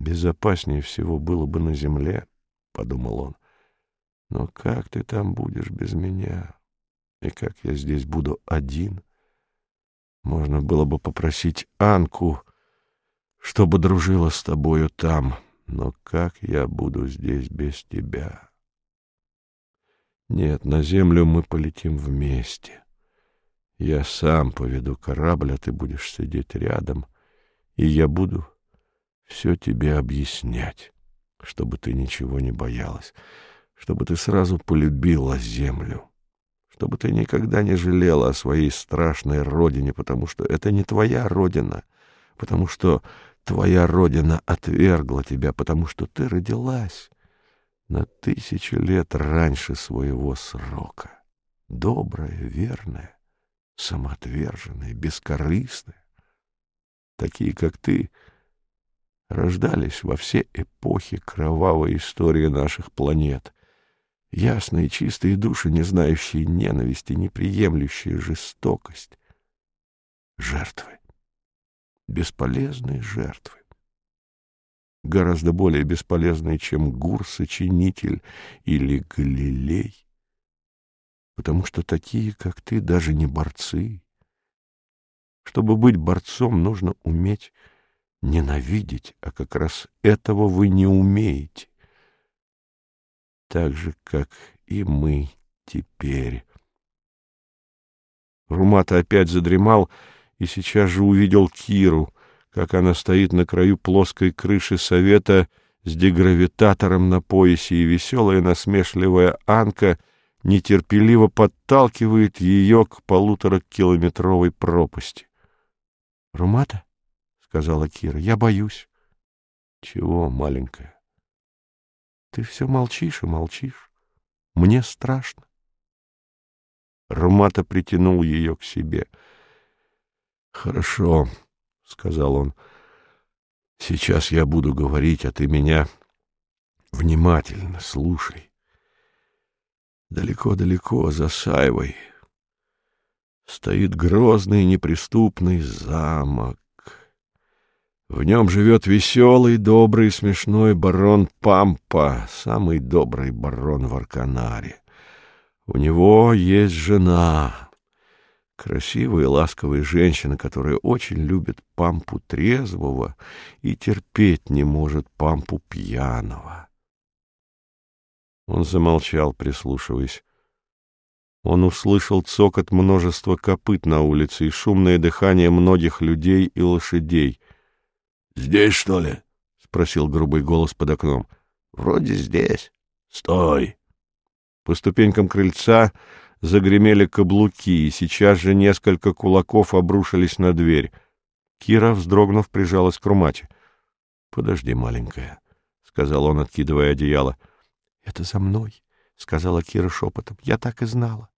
Безопаснее всего было бы на земле, — подумал он. Но как ты там будешь без меня? И как я здесь буду один? Можно было бы попросить Анку, чтобы дружила с тобою там, но как я буду здесь без тебя? Нет, на землю мы полетим вместе. Я сам поведу корабль, а ты будешь сидеть рядом, и я буду все тебе объяснять, чтобы ты ничего не боялась, чтобы ты сразу полюбила землю, чтобы ты никогда не жалела о своей страшной родине, потому что это не твоя родина, потому что твоя родина отвергла тебя, потому что ты родилась на тысячи лет раньше своего срока, добрая, верная, самоотверженная, бескорыстная, такие, как ты — рождались во все эпохи кровавой истории наших планет. Ясные чистые души, не знающие ненависти, не приемлющие жестокость. Жертвы. Бесполезные жертвы. Гораздо более бесполезные, чем Гур-сочинитель или Галилей. Потому что такие, как ты, даже не борцы. Чтобы быть борцом, нужно уметь ненавидеть, а как раз этого вы не умеете. Так же, как и мы теперь. Румата опять задремал и сейчас же увидел Киру, как она стоит на краю плоской крыши совета с дегравитатором на поясе, и веселая насмешливая Анка нетерпеливо подталкивает ее к полуторакилометровой пропасти. — Румата? — сказала Кира. — Я боюсь. — Чего, маленькая? — Ты все молчишь и молчишь. Мне страшно. Румата притянул ее к себе. — Хорошо, — сказал он. — Сейчас я буду говорить, а ты меня внимательно слушай. Далеко-далеко за Сайвой стоит грозный неприступный замок. В нем живет веселый, добрый, смешной барон Пампа, самый добрый барон в Арканаре. У него есть жена, красивая и ласковая женщина, которая очень любит Пампу трезвого и терпеть не может Пампу пьяного. Он замолчал, прислушиваясь. Он услышал цокот множества копыт на улице и шумное дыхание многих людей и лошадей — «Здесь, что ли?» — спросил грубый голос под окном. «Вроде здесь». «Стой!» По ступенькам крыльца загремели каблуки, и сейчас же несколько кулаков обрушились на дверь. Кира, вздрогнув, прижалась к Румате. «Подожди, маленькая», — сказал он, откидывая одеяло. «Это за мной», — сказала Кира шепотом. «Я так и знала».